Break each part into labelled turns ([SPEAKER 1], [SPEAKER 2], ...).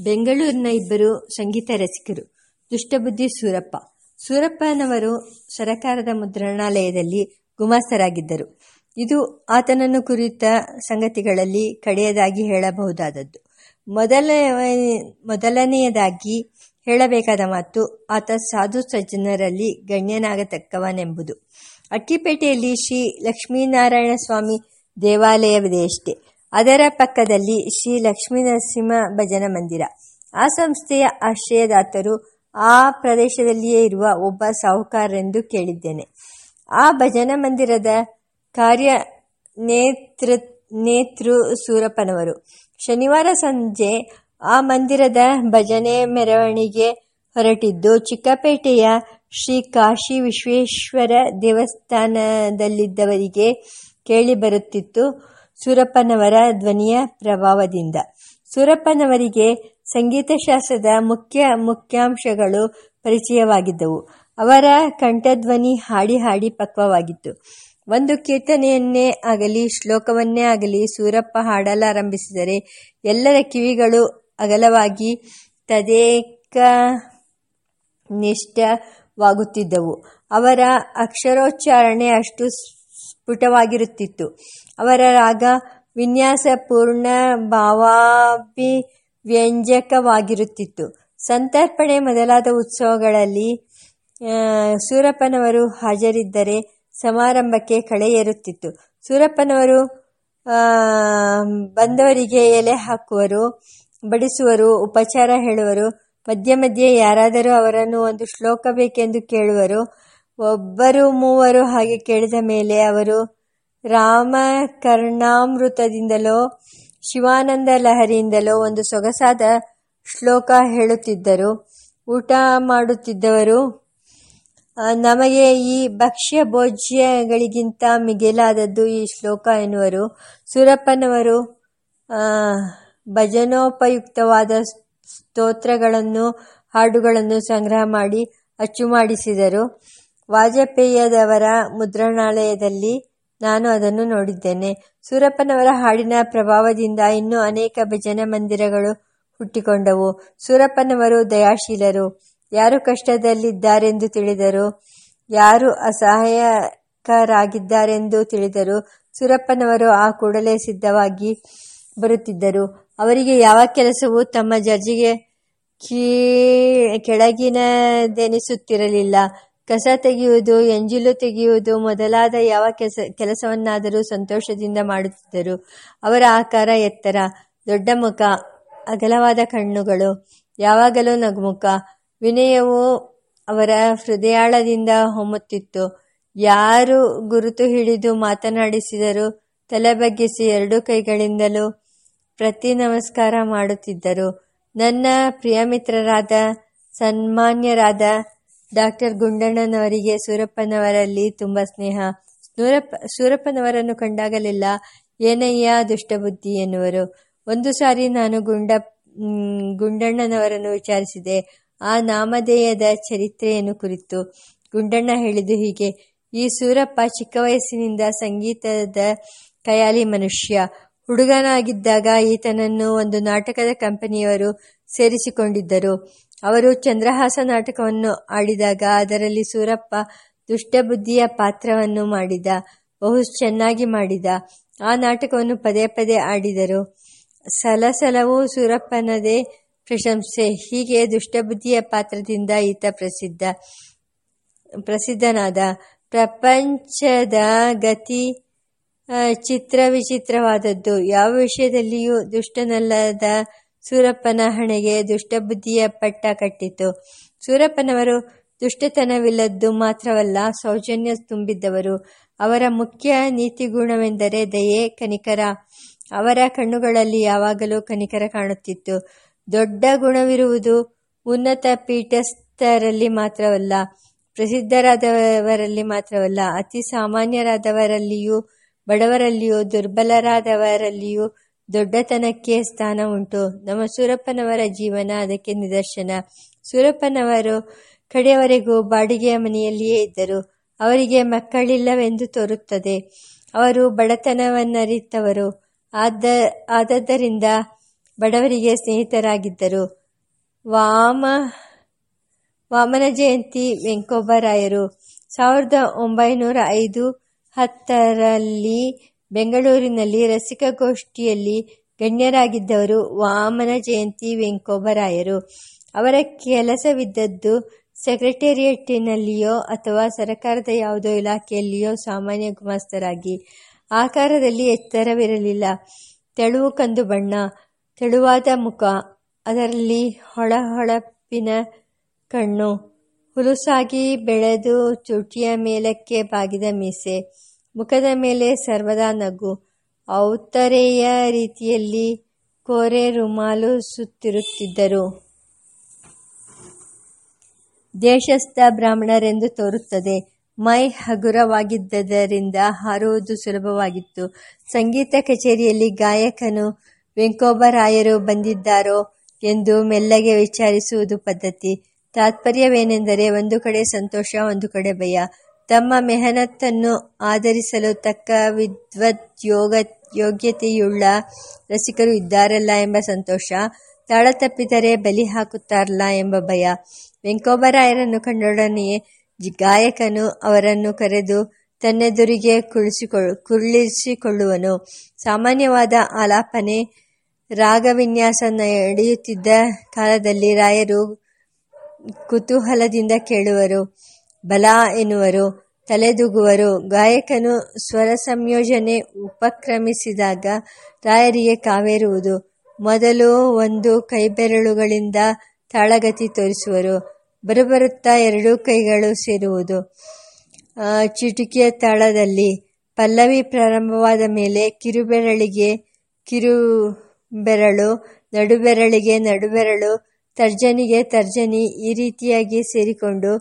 [SPEAKER 1] ಬೆಂಗಳೂರಿನ ಇಬ್ಬರು ಸಂಗೀತ ರಸಿಕರು. ದುಷ್ಟಬುದ್ಧಿ ಸೂರಪ್ಪ. ಸೂರಪ್ಪನವರು ಸರಕಾರದ ಮುದ್ರಣಾಲಯದಲ್ಲಿ ಗುಮಾಸ್ತರಾಗಿದ್ದರು. ಇದು ಆತನನ್ನು ಕುರಿತ ಸಂಗತಿಗಳಲ್ಲಿ ಕಡೆಯದಾಗಿ ಹೇಳಬಹುದಾದದ್ದು. ಮೊದಲ ಮೊದಲನೆಯದಾಗಿ ಹೇಳಬೇಕಾದ ಮಾತು, ಆತ ಸಾಧು ಸಜ್ಜನರಲ್ಲಿ ಗಣ್ಯನಾಗತಕ್ಕವನೆಂಬುದು. ಅಕ್ಕಿಪೇಟೆಯಲ್ಲಿ ಶ್ರೀ ಲಕ್ಷ್ಮೀನಾರಾಯಣ ಸ್ವಾಮಿ ದೇವಾಲಯವಿದೆಯಷ್ಟೇ ಅದರ ಪಕ್ಕದಲ್ಲಿ ಶ್ರೀ ಲಕ್ಷ್ಮೀನರಸಿಂಹ ಭಜನ ಮಂದಿರ. ಆ ಸಂಸ್ಥೆಯ ಆಶ್ರಯದಾತರು ಆ ಪ್ರದೇಶದಲ್ಲಿಯೇ ಇರುವ ಒಬ್ಬ ಸಾಹುಕಾರರೆಂದು ಕೇಳಿದ್ದೇನೆ. ಆ ಭಜನ ಮಂದಿರದ ಕಾರ್ಯ ನೇತೃ ನೇತೃ ಸೂರಪ್ಪನವರು. ಶನಿವಾರ ಸಂಜೆ ಆ ಮಂದಿರದ ಭಜನೆ ಮೆರವಣಿಗೆ ಹೊರಟಿದ್ದು ಚಿಕ್ಕಪೇಟೆಯ ಶ್ರೀ ಕಾಶಿ ವಿಶ್ವೇಶ್ವರ ದೇವಸ್ಥಾನದಲ್ಲಿದ್ದವರಿಗೆ ಕೇಳಿಬರುತ್ತಿತ್ತು ಸೂರಪ್ಪನವರ ಧ್ವನಿಯ ಪ್ರಭಾವದಿಂದ. ಸೂರಪ್ಪನವರಿಗೆ ಸಂಗೀತಶಾಸ್ತ್ರದ ಮುಖ್ಯ ಮುಖ್ಯಾಂಶಗಳು ಪರಿಚಯವಾಗಿದ್ದವು. ಅವರ ಕಂಠಧ್ವನಿ ಹಾಡಿ ಹಾಡಿ ಪಕ್ವವಾಗಿತ್ತು. ಒಂದು ಕೀರ್ತನೆಯನ್ನೇ ಆಗಲಿ, ಶ್ಲೋಕವನ್ನೇ ಆಗಲಿ ಸೂರಪ್ಪ ಹಾಡಲಾರಂಭಿಸಿದರೆ ಎಲ್ಲರ ಕಿವಿಗಳು ಅಗಲವಾಗಿ ತದೇಕ ನಿಷ್ಠವಾಗುತ್ತಿದ್ದವು. ಅವರ ಅಕ್ಷರೋಚ್ಚಾರಣೆ ಅಷ್ಟು ಸ್ಫುಟವಾಗಿರುತ್ತಿತ್ತು ಅವರ ರಾಗ ವಿನ್ಯಾಸ ಪೂರ್ಣ ಭಾವಾಭಿವ್ಯಂಜಕವಾಗಿರುತ್ತಿತ್ತು. ಸಂತರ್ಪಣೆ ಮೊದಲಾದ ಉತ್ಸವಗಳಲ್ಲಿ ಸೂರಪ್ಪನವರು ಹಾಜರಿದ್ದರೆ ಸಮಾರಂಭಕ್ಕೆ ಕಳೆಯೇರುತ್ತಿತ್ತು ಸೂರಪ್ಪನವರು ಬಂದವರಿಗೆ ಎಲೆ ಹಾಕುವರು, ಬಡಿಸುವರು, ಉಪಚಾರ ಹೇಳುವರು, ಮಧ್ಯೆ ಮಧ್ಯೆ ಯಾರಾದರೂ ಅವರನ್ನು ಒಂದು ಶ್ಲೋಕ ಬೇಕೆಂದು ಕೇಳುವರು ಒಬ್ಬರು ಮೂವರು ಹಾಗೆ ಕೇಳಿದ ಮೇಲೆ ಅವರು ರಾಮಕರ್ಣಾಮೃತದಿಂದಲೋ ಶಿವಾನಂದ ಲಹರಿಯಿಂದಲೋ ಒಂದು ಸೊಗಸಾದ ಶ್ಲೋಕ ಹೇಳುತ್ತಿದ್ದರು. ಊಟ ಮಾಡುತ್ತಿದ್ದವರು, ನಮಗೆ ಈ ಭಕ್ಷ್ಯ ಭೋಜ್ಯಗಳಿಗಿಂತ ಮಿಗಿಲಾದದ್ದು ಈ ಶ್ಲೋಕ ಎನ್ನುವರು. ಸೂರಪ್ಪನವರು ಭಜನೋಪಯುಕ್ತವಾದ ಸ್ತೋತ್ರಗಳನ್ನು, ಹಾಡುಗಳನ್ನು ಸಂಗ್ರಹ ಮಾಡಿ ಅಚ್ಚು ಮಾಡಿಸಿದರು ವಾಜಪೇಯದವರ ಮುದ್ರಣಾಲಯದಲ್ಲಿ ನಾನು ಅದನ್ನು ನೋಡಿದ್ದೇನೆ. ಸೂರಪ್ಪನವರ ಹಾಡಿನ ಪ್ರಭಾವದಿಂದ ಇನ್ನೂ ಅನೇಕ ಭಜನ ಮಂದಿರಗಳು ಹುಟ್ಟಿಕೊಂಡವು. ಸೂರಪ್ಪನವರು ದಯಾಶೀಲರು. ಯಾರು ಕಷ್ಟದಲ್ಲಿದ್ದಾರೆಂದು ತಿಳಿದರು. ಯಾರು ಅಸಹಾಯಕರಾಗಿದ್ದಾರೆಂದು ತಿಳಿದರು. ಸೂರಪ್ಪನವರು ಆ ಕೂಡಲೇ ಸಿದ್ಧವಾಗಿ ಬರುತ್ತಿದ್ದರು. ಅವರಿಗೆ ಯಾವ ಕೆಲಸವೂ ತಮ್ಮ ಜರ್ಜಿಗೆ ಕೀ, ಕೆಳಗಿನದೆನಿಸುತ್ತಿರಲಿಲ್ಲ. ಕಸ ತೆಗೆಯುವುದು, ಎಂಜಿಲು ತೆಗೆಯುವುದು ಮೊದಲಾದ ಯಾವ ಕೆಲಸ ಕೆಲಸವನ್ನಾದರೂ ಸಂತೋಷದಿಂದ ಮಾಡುತ್ತಿದ್ದರು. ಅವರ ಆಕಾರ ಎತ್ತರ, ದೊಡ್ಡ ಮುಖ, ಅಗಲವಾದ ಕಣ್ಣುಗಳು, ಯಾವಾಗಲೂ ನಗುಮುಖ. ವಿನಯವು ಅವರ ಹೃದಯಾಳದಿಂದ ಹೊಮ್ಮುತ್ತಿತ್ತು. ಯಾರು ಗುರುತು ಹಿಡಿದು ಮಾತನಾಡಿಸಿದರು ತಲೆ ಬಗ್ಗಿಸಿ ಎರಡು ಕೈಗಳಿಂದಲೂ ಪ್ರತಿ ನಮಸ್ಕಾರ ಮಾಡುತ್ತಿದ್ದರು. ನನ್ನ ಪ್ರಿಯ ಮಿತ್ರರಾದ ಸನ್ಮಾನ್ಯರಾದ ಡಾಕ್ಟರ್ ಗುಂಡಣ್ಣನವರಿಗೆ ಸೂರಪ್ಪನವರಲ್ಲಿ ತುಂಬ ಸ್ನೇಹ. ಸೂರಪ್ಪ ಸೂರಪ್ಪನವರನ್ನು ಕಂಡಾಗಲೆಲ್ಲ. ಏನಯ್ಯ ದುಷ್ಟಬುದ್ಧಿ ಎನ್ನುವರು. ಒಂದು ಸಾರಿ ನಾನು ಗುಂಡ ಗುಂಡಣ್ಣನವರನ್ನು ವಿಚಾರಿಸಿದೆ. ಆ ನಾಮಧೇಯದ ಚರಿತ್ರೆಯನ್ನು ಕುರಿತು. ಗುಂಡಣ್ಣ ಹೇಳಿದು ಹೀಗೆ. ಈ ಸೂರಪ್ಪ ಚಿಕ್ಕ ವಯಸ್ಸಿನಿಂದ ಸಂಗೀತದ ಕಯಾಲಿ ಮನುಷ್ಯ. ಹುಡುಗನಾಗಿದ್ದಾಗ ಈತನನ್ನು ಒಂದು ನಾಟಕದ ಕಂಪನಿಯವರು ಸೇರಿಸಿಕೊಂಡಿದ್ದರು. ಅವರು ಚಂದ್ರಹಾಸ ನಾಟಕವನ್ನು ಆಡಿದಾಗ ಅದರಲ್ಲಿ ಸೂರಪ್ಪ ದುಷ್ಟಬುದ್ಧಿಯ ಪಾತ್ರವನ್ನು ಮಾಡಿದ, ಬಹು ಚೆನ್ನಾಗಿ ಮಾಡಿದ. ಆ ನಾಟಕವನ್ನು ಪದೇ ಪದೇ ಆಡಿದರು. ಸಲಸಲವೂ ಸೂರಪ್ಪನದೇ ಪ್ರಶಂಸೆ. ಹೀಗೆ ದುಷ್ಟಬುದ್ಧಿಯ ಪಾತ್ರದಿಂದ ಈತ ಪ್ರಸಿದ್ಧ, ಪ್ರಸಿದ್ಧನಾದ. ಪ್ರಪಂಚದ ಗತಿ ಚಿತ್ರ ವಿಚಿತ್ರವಾದದ್ದು. ಯಾವ ವಿಷಯದಲ್ಲಿಯೂ ದುಷ್ಟನಲ್ಲದ ಸೂರಪ್ಪನ ಹಣೆಗೆ ದುಷ್ಟಬುದ್ಧಿಯ ಪಟ್ಟ ಕಟ್ಟಿತು. ಸೂರಪ್ಪನವರು ದುಷ್ಟತನವಿಲ್ಲದ್ದು ಮಾತ್ರವಲ್ಲ, ಸೌಜನ್ಯ ತುಂಬಿದ್ದವರು. ಅವರ ಮುಖ್ಯ ನೀತಿಗುಣವೆಂದರೆ ದಯೆ, ಕನಿಕರ. ಅವರ ಕಣ್ಣುಗಳಲ್ಲಿ ಯಾವಾಗಲೂ ಕನಿಕರ ಕಾಣುತ್ತಿತ್ತು. ದೊಡ್ಡ ಗುಣವಿರುವುದು ಉನ್ನತ ಪೀಠಸ್ಥರಲ್ಲಿ ಮಾತ್ರವಲ್ಲ, ಪ್ರಸಿದ್ಧರಾದವರಲ್ಲಿ ಮಾತ್ರವಲ್ಲ, ಅತಿ ಸಾಮಾನ್ಯರಾದವರಲ್ಲಿಯೂ, ಬಡವರಲ್ಲಿಯೂ, ದುರ್ಬಲರಾದವರಲ್ಲಿಯೂ ದೊಡ್ಡತನಕ್ಕೆ ಸ್ಥಾನ ಉಂಟು. ನಮ್ಮ ಸೂರಪ್ಪನವರ ಜೀವನ, ಅದಕ್ಕೆ ನಿದರ್ಶನ. ಸೂರಪ್ಪನವರು ಕಡೆಯವರೆಗೂ ಬಾಡಿಗೆಯ ಮನೆಯಲ್ಲಿಯೇ ಇದ್ದರು. ಅವರಿಗೆ ಮಕ್ಕಳಿಲ್ಲವೆಂದು ತೋರುತ್ತದೆ. ಅವರು ಬಡತನವನ್ನರಿತವರು ಆದ, ಆದದ್ದರಿಂದ ಬಡವರಿಗೆ ಸ್ನೇಹಿತರಾಗಿದ್ದರು. ವಾಮ, ವಾಮನ ಜಯಂತಿ ವೆಂಕೋಬರಾಯರು ಸಾವಿರದ ಒಂಬೈನೂರ ಐದು ಹತ್ತರಲ್ಲಿ ಬೆಂಗಳೂರಿನಲ್ಲಿ ರಸಿಕಗೋಷ್ಠಿಯಲ್ಲಿ ಗಣ್ಯರಾಗಿದ್ದವರು ವಾಮನ ಜಯಂತಿ ವೆಂಕೋಬರಾಯರು. ಅವರ ಕೆಲಸವಿದ್ದದ್ದು ಸೆಕ್ರೆಟೇರಿಯೇಟಿನಲ್ಲಿಯೋ ಅಥವಾ ಸರಕಾರದ ಯಾವುದೋ ಇಲಾಖೆಯಲ್ಲಿಯೋ ಸಾಮಾನ್ಯ ಗುಮಾಸ್ತರಾಗಿ. ಆಕಾರದಲ್ಲಿ ಎತ್ತರವಿರಲಿಲ್ಲ. ತೆಳುವು ಕಂದು ಬಣ್ಣ, ತೆಳುವಾದ ಮುಖ, ಅದರಲ್ಲಿ ಹೊಳಹೊಳಪಿನ ಕಣ್ಣು, ಹುಲುಸಾಗಿ ಬೆಳೆದು ಚುಟಿಯ ಮೇಲಕ್ಕೆ ಬಾಗಿದ ಮೀಸೆ. ಮುಖದ ಮೇಲೆ ಸರ್ವದಾ ನಗು. ಔತ್ತರೆಯ ರೀತಿಯಲ್ಲಿ ಕೋರೆ ರುಮಾಲು ಸುತ್ತಿರುತ್ತಿದ್ದರು. ದೇಶಸ್ಥ ಬ್ರಾಹ್ಮಣರೆಂದು ತೋರುತ್ತದೆ. ಮೈ ಹಗುರವಾಗಿದ್ದರಿಂದ ಹಾರುವುದು ಸುಲಭವಾಗಿತ್ತು. ಸಂಗೀತ ಕಚೇರಿಯಲ್ಲಿ ಗಾಯಕನು ವೆಂಕೋಬರಾಯರು ಬಂದಿದ್ದಾರೋ ಎಂದು ಮೆಲ್ಲಗೆ ವಿಚಾರಿಸುವುದು ಪದ್ಧತಿ. ತಾತ್ಪರ್ಯವೇನೆಂದರೆ ಒಂದು ಕಡೆ ಸಂತೋಷ, ಒಂದು ಕಡೆ ಭಯ. ತಮ್ಮ ಮೆಹನತ್ತನ್ನು ಆಧರಿಸಲು ತಕ್ಕ ವಿದ್ವತ್ ಯೋಗ ಯೋಗ್ಯತೆಯುಳ್ಳ ರಸಿಕರು ಇದ್ದಾರಲ್ಲ ಎಂಬ ಸಂತೋಷ ತಾಳ ತಪ್ಪಿದರೆ ಬಲಿ ಹಾಕುತ್ತಾರಲ್ಲ ಎಂಬ ಭಯ. ವೆಂಕೋಬರಾಯರನ್ನು ಕಂಡೊಡನೆಯೇ ಗಾಯಕನು ಅವರನ್ನು ಕರೆದು ತನ್ನೆದುರಿಗೆ ಕುಳಿಸಿಕೊಳ್ಳು ಸಾಮಾನ್ಯವಾದ ಆಲಾಪನೆ, ರಾಗವಿನ್ಯಾಸ ನಡೆಯುತ್ತಿದ್ದ ಕಾಲದಲ್ಲಿ ರಾಯರು ಕುತೂಹಲದಿಂದ ಕೇಳುವರು. ಬಲ ಎನ್ನುವರು. ತಲೆದೂಗುವರು. ಗಾಯಕನು ಸ್ವರ ಸಂಯೋಜನೆ ಉಪಕ್ರಮಿಸಿದಾಗ ರಾಯರಿಗೆ ಕಾವೇರುವುದು. ಮೊದಲು ಒಂದು ಕೈಬೆರಳುಗಳಿಂದ ತಾಳಗತಿ ತೋರಿಸುವರು. ಬರಬರುತ್ತಾ ಎರಡೂ ಕೈಗಳು ಸೇರುವುದು. ಚಿಟಿಕೆಯ ತಾಳದಲ್ಲಿ ಪಲ್ಲವಿ ಪ್ರಾರಂಭವಾದ ಮೇಲೆ ಕಿರುಬೆರಳಿಗೆ ಕಿರುಬೆರಳು, ನಡುಬೆರಳಿಗೆ ನಡುಬೆರಳು, ತರ್ಜನಿಗೆ ತರ್ಜನಿ ಈ ರೀತಿಯಾಗಿ ಸೇರಿಕೊಂಡು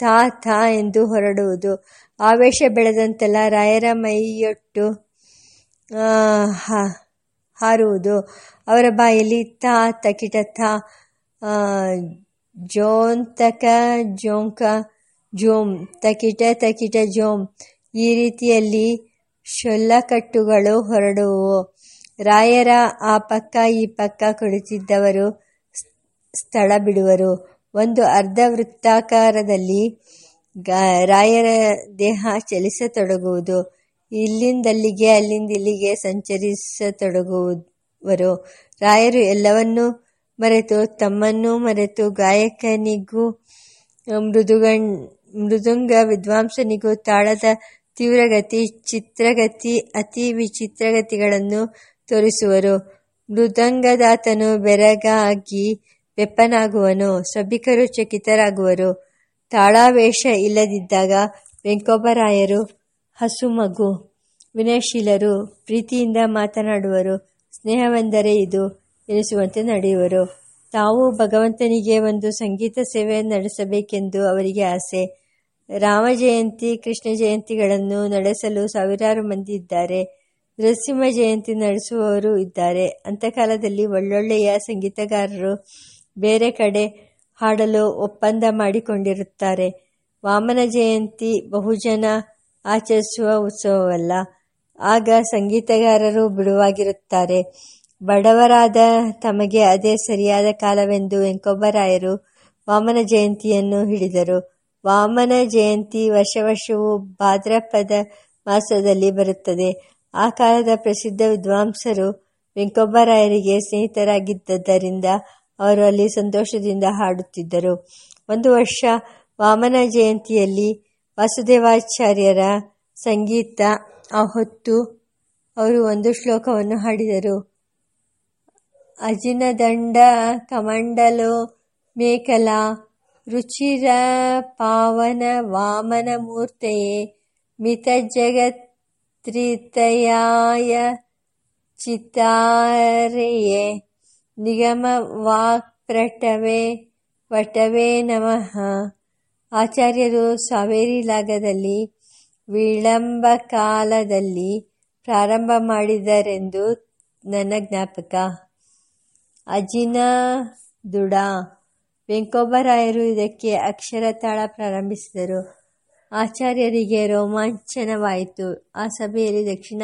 [SPEAKER 1] ಥಾ ಥಾ ಎಂದು ಹೊರಡುವುದು. ಆವೇಶ ಬೆಳೆದಂತೆಲ್ಲ ರಾಯರ ಮೈಯೊಟ್ಟು ಹಾರುವುದು. ಅವರ ಬಾಯಲ್ಲಿ ತಾ ತಕಿಟ ಥಾ ಜೋಂತಕ, ಜೋಂಕ, ಜೋಮ್ ತಕಿಟ ತಕಿಟ ಜೋಮ್. ಈ ರೀತಿಯಲ್ಲಿ ಶೊಲ್ಲಕಟ್ಟುಗಳು ಹೊರಡುವು. ರಾಯರ ಆ ಪಕ್ಕ ಈ ಪಕ್ಕ ಕುಳಿತಿದ್ದವರು ಸ್ಥಳ ಬಿಡುವರು ಒಂದು ಅರ್ಧ ವೃತ್ತಾಕಾರದಲ್ಲಿ ರಾಯರ ದೇಹ ಚಲಿಸತೊಡಗುವುದು. ಇಲ್ಲಿಂದಲ್ಲಿಗೆ ಅಲ್ಲಿಂದಿಲ್ಲಿಗೆ ಸಂಚರಿಸತೊಡಗುವರು. ರಾಯರು ಎಲ್ಲವನ್ನೂ ಮರೆತು ತಮ್ಮನ್ನೂ ಮರೆತು ಗಾಯಕನಿಗೂ ಮೃದುಗಣ್, ಮೃದುಂಗ ವಿದ್ವಾಂಸನಿಗೂ ತಾಳದ ತೀವ್ರಗತಿ, ಚಿತ್ರಗತಿ, ಅತಿ ವಿಚಿತ್ರಗತಿಗಳನ್ನು ತೋರಿಸುವರು. ಮೃದಂಗದಾತನು ಬೆರಗಾಗಿ ಬೆಪ್ಪನಾಗುವನು, ಸಭಿಕರು ಚಕಿತರಾಗುವರು. ತಾಳಾವೇಶ ಇಲ್ಲದಿದ್ದಾಗ ವೆಂಕೋಬರಾಯರು ಹಸುಮಗು, ವಿನಯಶೀಲರು ಪ್ರೀತಿಯಿಂದ ಮಾತನಾಡುವರು. ಸ್ನೇಹವೆಂದರೆ ಇದು ಎನಿಸುವಂತೆ ನಡೆಯುವರು. ತಾವು ಭಗವಂತನಿಗೆ ಒಂದು ಸಂಗೀತ ಸೇವೆ ನಡೆಸಬೇಕೆಂದು ಅವರಿಗೆ ಆಸೆ. ರಾಮ ಜಯಂತಿ ಕೃಷ್ಣ ಜಯಂತಿಗಳನ್ನು ನಡೆಸಲು ಸಾವಿರಾರು ಮಂದಿ ಇದ್ದಾರೆ. ನರಸಿಂಹ ಜಯಂತಿ ನಡೆಸುವವರು ಇದ್ದಾರೆ. ಅಂತ್ಯಕಾಲದಲ್ಲಿ ಒಳ್ಳೊಳ್ಳೆಯ ಸಂಗೀತಗಾರರು ಬೇರೆ ಕಡೆ ಹಾಡಲು ಒಪ್ಪಂದ ಮಾಡಿಕೊಂಡಿರುತ್ತಾರೆ. ವಾಮನ ಜಯಂತಿ ಬಹುಜನ ಆಚರಿಸುವ ಉತ್ಸವವಲ್ಲ. ಆಗ ಸಂಗೀತಗಾರರು ಬಿಡುವಾಗಿರುತ್ತಾರೆ. ಬಡವರಾದ ತಮಗೆ ಅದೇ ಸರಿಯಾದ ಕಾಲವೆಂದು ವೆಂಕೊಬ್ಬರಾಯರು ವಾಮನ ಜಯಂತಿಯನ್ನು ಹಿಡಿದರು. ವಾಮನ ಜಯಂತಿ ವರ್ಷ ವರ್ಷವೂ ಭಾದ್ರಪದ ಮಾಸದಲ್ಲಿ ಬರುತ್ತದೆ. ಆ ಕಾಲದ ಪ್ರಸಿದ್ಧ ವಿದ್ವಾಂಸರು ವೆಂಕೋಬರಾಯರಿಗೆ ಸ್ನೇಹಿತರಾಗಿದ್ದರಿಂದ ಅವರು ಅಲ್ಲಿ ಸಂತೋಷದಿಂದ ಹಾಡುತ್ತಿದ್ದರು. ಒಂದು ವರ್ಷ ವಾಮನ ಜಯಂತಿಯಲ್ಲಿ ವಾಸುದೇವಾಚಾರ್ಯರ ಸಂಗೀತ, ಆ ಹೊತ್ತು ಅವರು ಒಂದು ಶ್ಲೋಕವನ್ನು ಹಾಡಿದರು. ಅಜಿನದಂಡ ಕಮಂಡಲೋ ಮೇಕಲ, ರುಚಿರ ಪಾವನ ವಾಮನ ಮೂರ್ತೆಯೇ ಮಿತ ಜಗತ್ರಿತಯಾಯ ಚಿತಾರೆಯೇ. ನಿಗಮ ವಾಕ್ಪ್ರಟವೇ ವಟವೇ ನಮಃ ಆಚಾರ್ಯರು ಸಾವೇರಿ ಲಾಗದಲ್ಲಿ ವಿಳಂಬ ಕಾಲದಲ್ಲಿ ಪ್ರಾರಂಭ ಮಾಡಿದರೆಂದು ನನ್ನ ಜ್ಞಾಪಕ. ಅಜಿನ ದುಡ ವೆಂಕೋಬರಾಯರು ಇದಕ್ಕೆ ಅಕ್ಷರ ತಾಳ ಪ್ರಾರಂಭಿಸಿದರು. ಆಚಾರ್ಯರಿಗೆ ರೋಮಾಂಚನವಾಯಿತು. ಆ ಸಭೆಯಲ್ಲಿ ದಕ್ಷಿಣ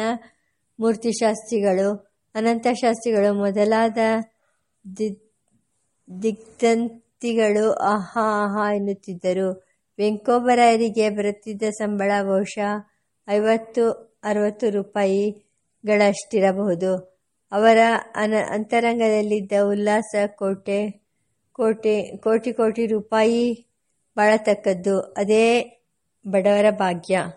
[SPEAKER 1] ಮೂರ್ತಿಶಾಸ್ತ್ರಿಗಳು ಅನಂತಶಾಸ್ತ್ರಿಗಳು ಅನಂತ ಶಾಸ್ತ್ರಿಗಳು ಮೊದಲಾದ ದಿಗ್ಧಂತಿಗಳು ಆಹಾ ಆಹಾ ಎನ್ನುತ್ತಿದ್ದರು. ವೆಂಕೋಬರಾಯರಿಗೆ ಬರುತ್ತಿದ್ದ ಸಂಬಳ ಬಹುಶಃ ಐವತ್ತು, ಅರವತ್ತು ರೂಪಾಯಿಗಳಷ್ಟಿರಬಹುದು. ಅವರ ಅನ, ಅಂತರಂಗದಲ್ಲಿದ್ದ ಉಲ್ಲಾಸ ಕೋಟೆ, ಕೋಟಿ ಕೋಟಿ ರೂಪಾಯಿ ಬಾಳತಕ್ಕದ್ದು. ಅದೇ ಬಡವರ ಭಾಗ್ಯ.